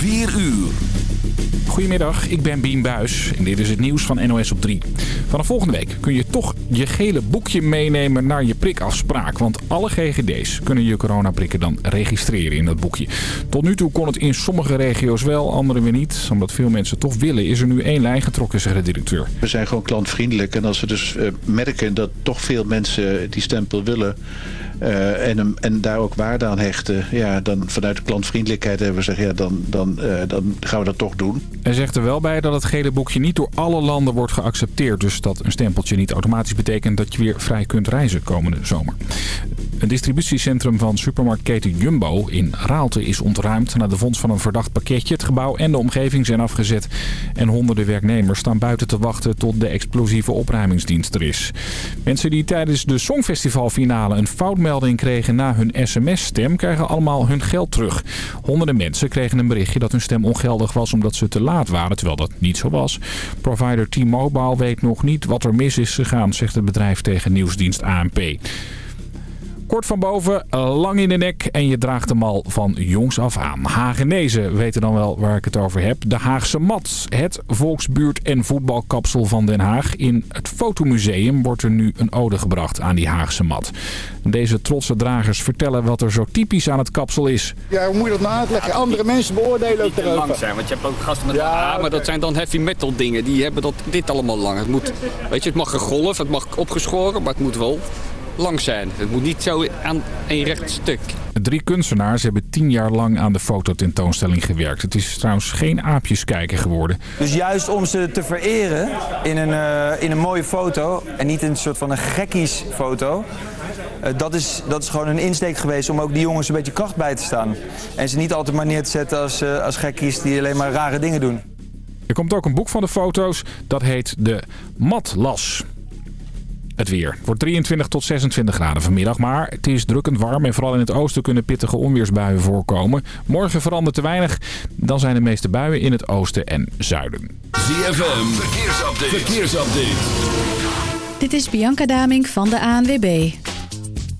4 uur. Goedemiddag, ik ben Bien Buis en dit is het nieuws van NOS op 3. Vanaf volgende week kun je toch je gele boekje meenemen naar je prikafspraak. Want alle GGD's kunnen je coronaprikken dan registreren in dat boekje. Tot nu toe kon het in sommige regio's wel, andere weer niet. Omdat veel mensen toch willen, is er nu één lijn getrokken, zegt de directeur. We zijn gewoon klantvriendelijk en als we dus uh, merken dat toch veel mensen die stempel willen... Uh, en, en daar ook waarde aan hechten. Ja, dan vanuit de klantvriendelijkheid hebben we gezegd, ja, dan, dan, uh, dan gaan we dat toch doen. Hij zegt er wel bij dat het gele boekje niet door alle landen wordt geaccepteerd. Dus dat een stempeltje niet automatisch betekent dat je weer vrij kunt reizen komende zomer. Een distributiecentrum van supermarktketen Jumbo in Raalte is ontruimd... na de vondst van een verdacht pakketje. Het gebouw en de omgeving zijn afgezet. En honderden werknemers staan buiten te wachten tot de explosieve opruimingsdienst er is. Mensen die tijdens de Songfestivalfinale een foutmelding kregen na hun sms-stem... krijgen allemaal hun geld terug. Honderden mensen kregen een berichtje dat hun stem ongeldig was omdat ze te laat waren... terwijl dat niet zo was. Provider T-Mobile weet nog niet wat er mis is gegaan, zegt het bedrijf tegen nieuwsdienst ANP. Kort van boven, lang in de nek en je draagt hem al van jongs af aan. Hagenezen weten dan wel waar ik het over heb. De Haagse Mat, het volksbuurt- en voetbalkapsel van Den Haag. In het fotomuseum wordt er nu een ode gebracht aan die Haagse mat. Deze trotse dragers vertellen wat er zo typisch aan het kapsel is. Ja, hoe moet je dat nou uitleggen? Andere mensen beoordelen ook erover. lang zijn, want je hebt ook gasten met ja, maar dat zijn dan heavy metal dingen. Die hebben dat, dit allemaal lang. Het moet, weet je, het mag gegolfd, het mag opgeschoren, maar het moet wel lang zijn. Het moet niet zo aan een recht stuk. Drie kunstenaars hebben tien jaar lang aan de fototentoonstelling gewerkt. Het is trouwens geen aapjeskijker geworden. Dus juist om ze te vereren in een, uh, in een mooie foto en niet in een soort van een gekkiesfoto... Uh, dat, is, dat is gewoon een insteek geweest om ook die jongens een beetje kracht bij te staan. En ze niet altijd maar neer te zetten als, uh, als gekkies die alleen maar rare dingen doen. Er komt ook een boek van de foto's. Dat heet de Matlas. Het weer. Het wordt 23 tot 26 graden vanmiddag, maar het is drukkend warm en vooral in het oosten kunnen pittige onweersbuien voorkomen. Morgen verandert te weinig, dan zijn de meeste buien in het oosten en zuiden. ZFM, verkeersupdate. verkeersupdate. Dit is Bianca Daming van de ANWB.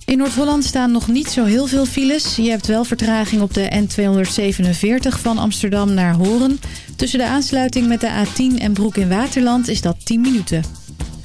In Noord-Holland staan nog niet zo heel veel files. Je hebt wel vertraging op de N247 van Amsterdam naar Horen. Tussen de aansluiting met de A10 en Broek in Waterland is dat 10 minuten.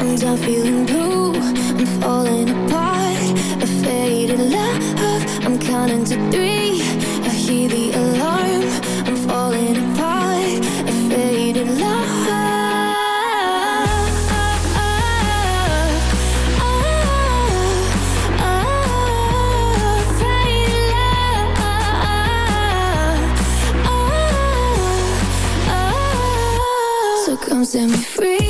I'm done feeling blue. I'm falling apart. A faded love. I'm counting to three. I hear the alarm. I'm falling apart. A faded love. Set me free.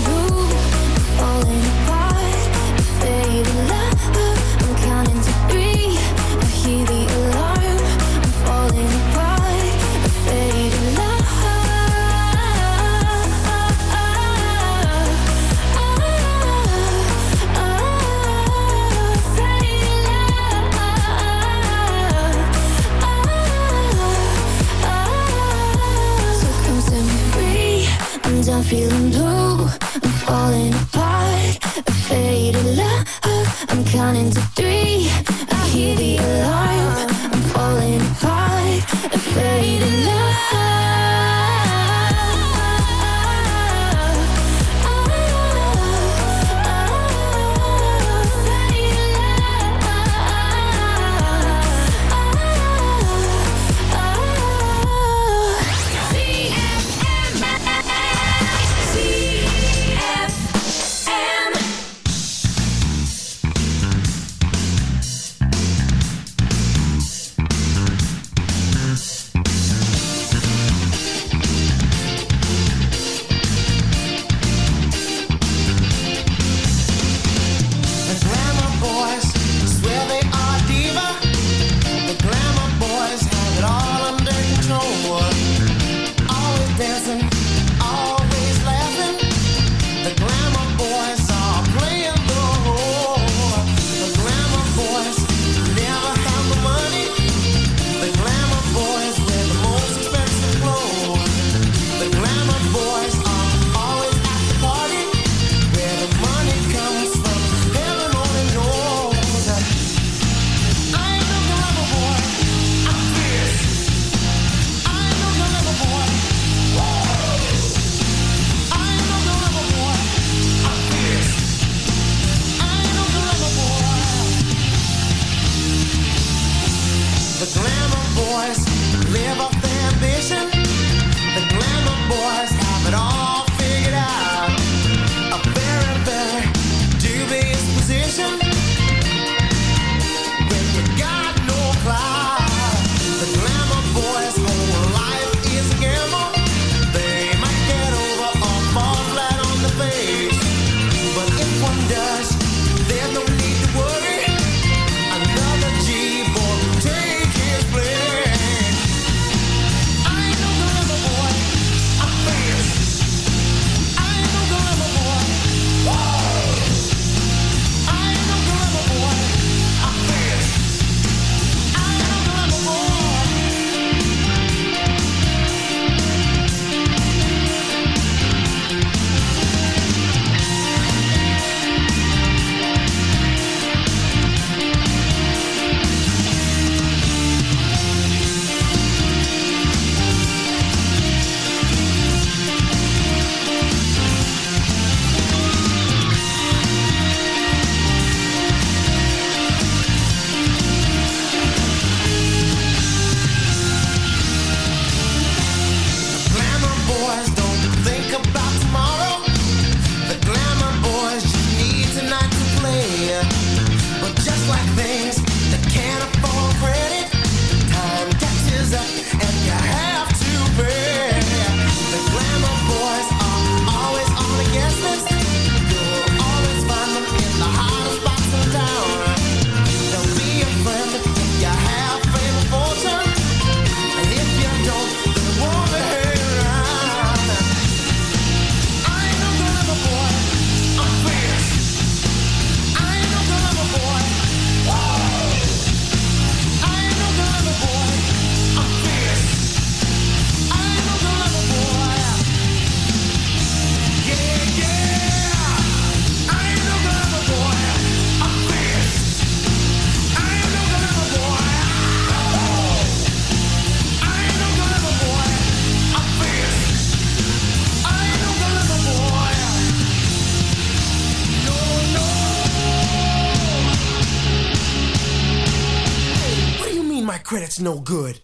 credit's no good.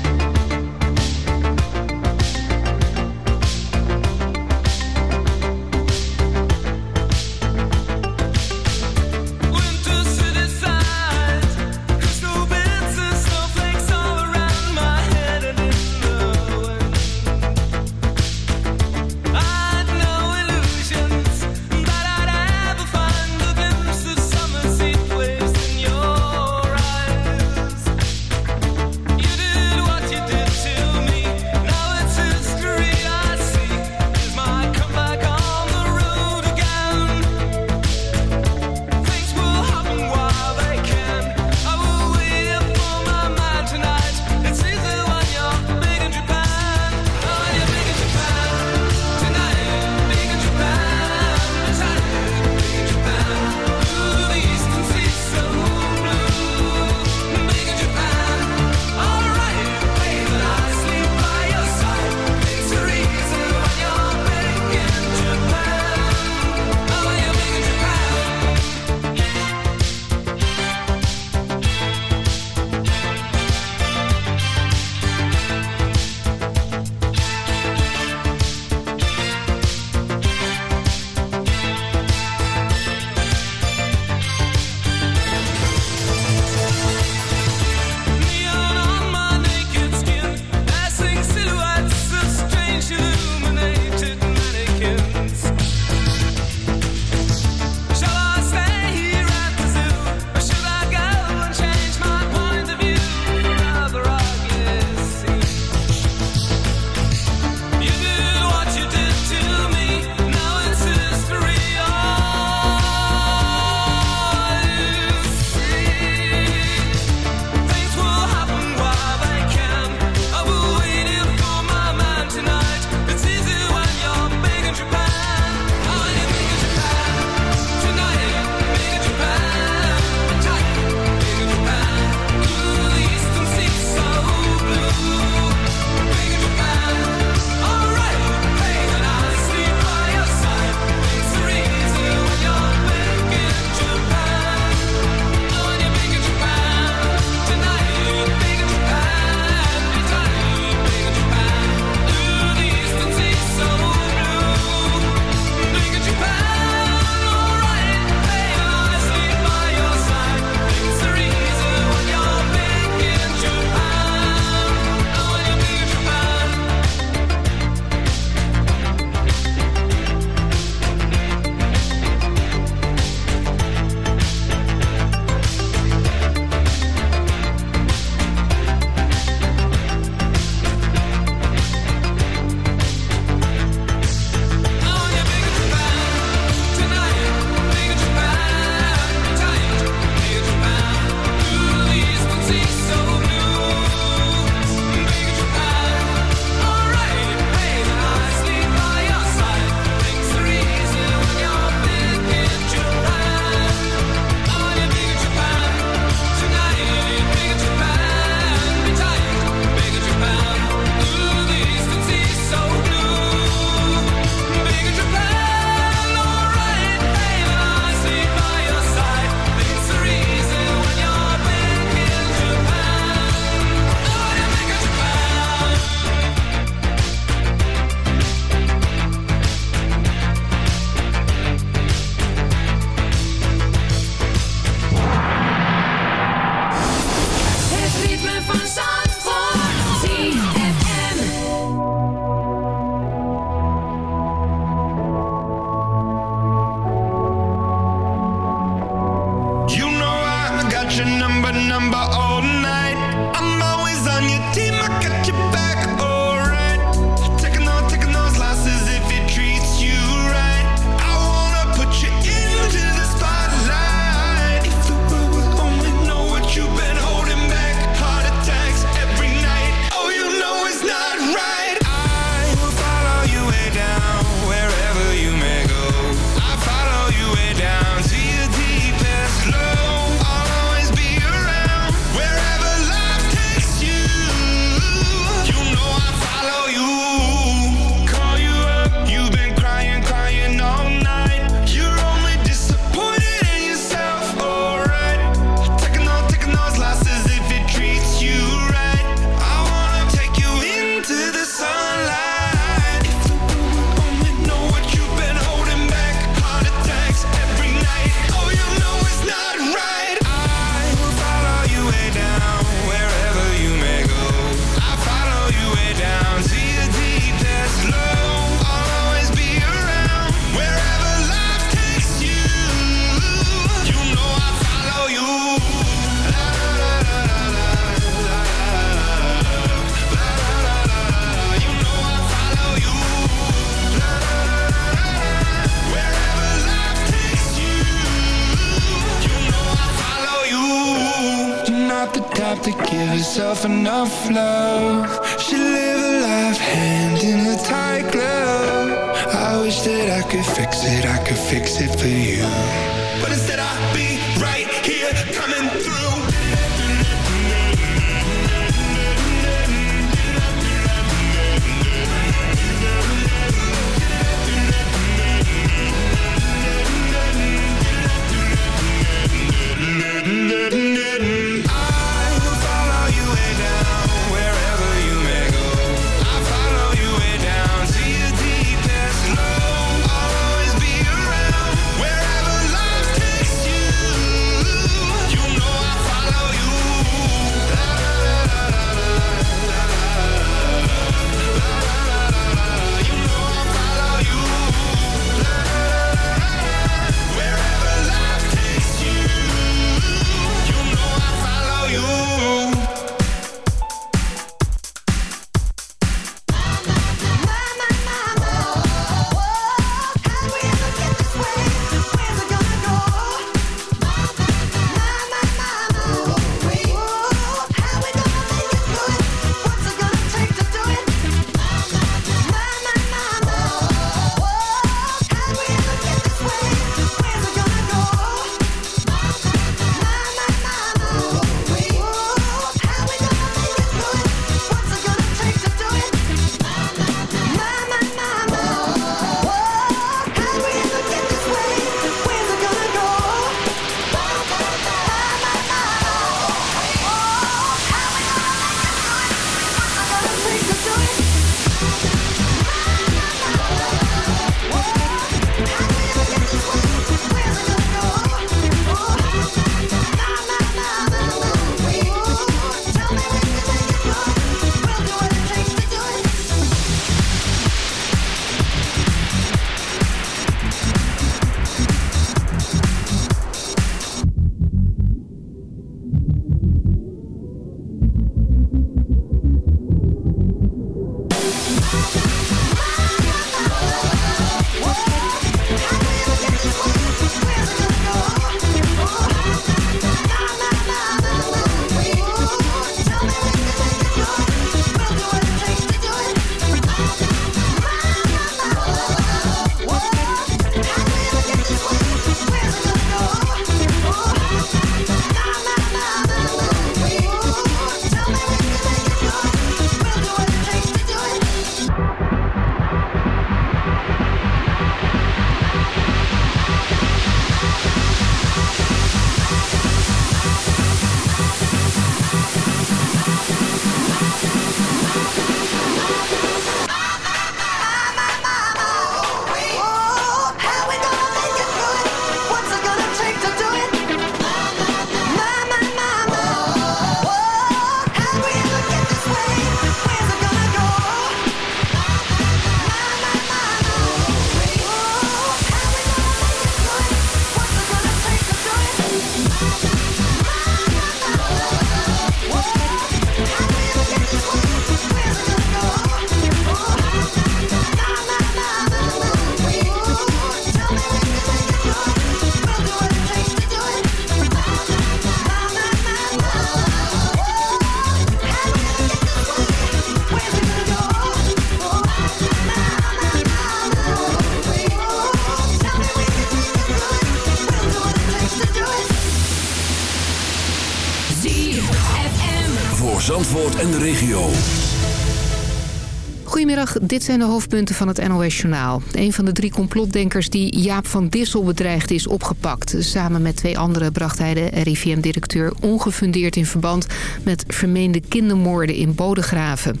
Dit zijn de hoofdpunten van het NOS-journaal. Een van de drie complotdenkers die Jaap van Dissel bedreigd is opgepakt. Samen met twee anderen bracht hij de RIVM-directeur ongefundeerd in verband... met vermeende kindermoorden in Bodegraven.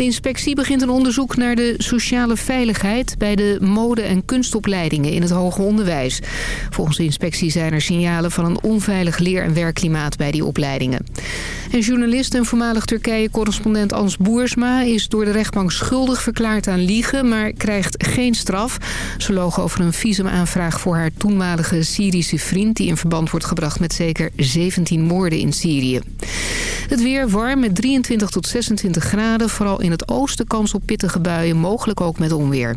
De inspectie begint een onderzoek naar de sociale veiligheid... bij de mode- en kunstopleidingen in het hoger onderwijs. Volgens de inspectie zijn er signalen van een onveilig leer- en werkklimaat bij die opleidingen. En journalist en voormalig Turkije-correspondent Ans Boersma... is door de rechtbank schuldig verklaard aan liegen, maar krijgt geen straf. Ze loog over een visumaanvraag voor haar toenmalige Syrische vriend... die in verband wordt gebracht met zeker 17 moorden in Syrië. Het weer warm met 23 tot 26 graden. Vooral in het oosten kans op pittige buien, mogelijk ook met onweer.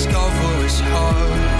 skull for his heart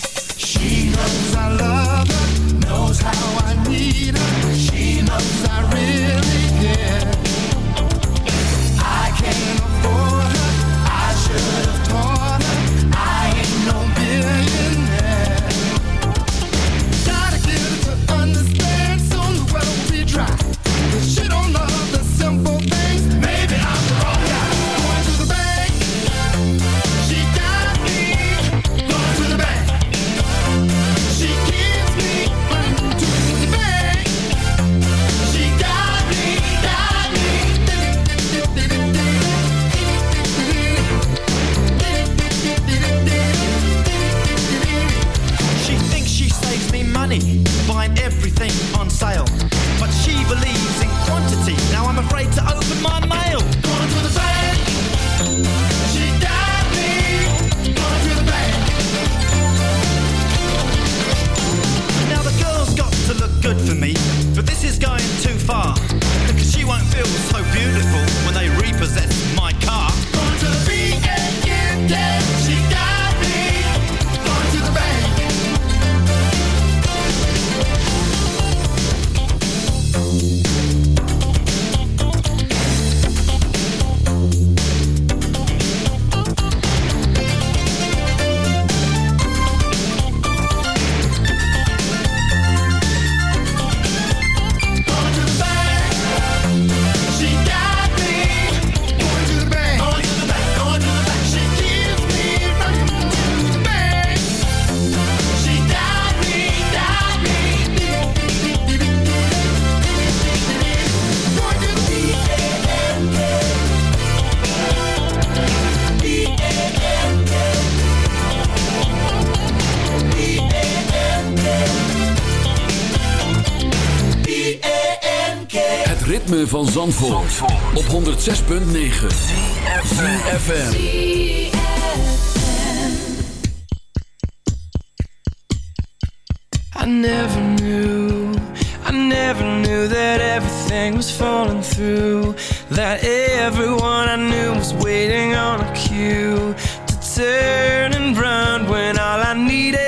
van Zandvoort, op 106.9 CFFM I never knew, I never knew that everything was falling through That everyone I knew was waiting on a cue To turn and run when all I needed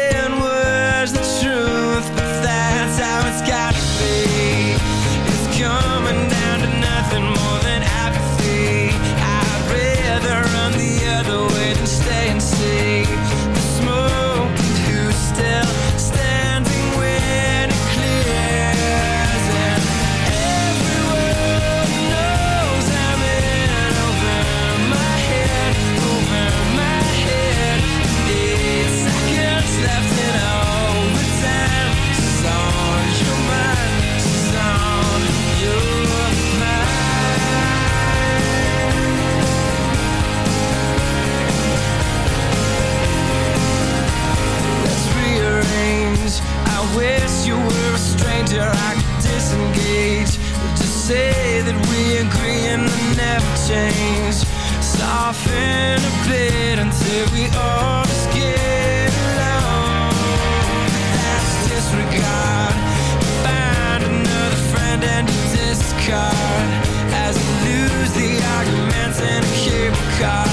and they never change. Soften a bit until we all just get along. That's disregard Find another friend and discard. As you lose the arguments and keep a card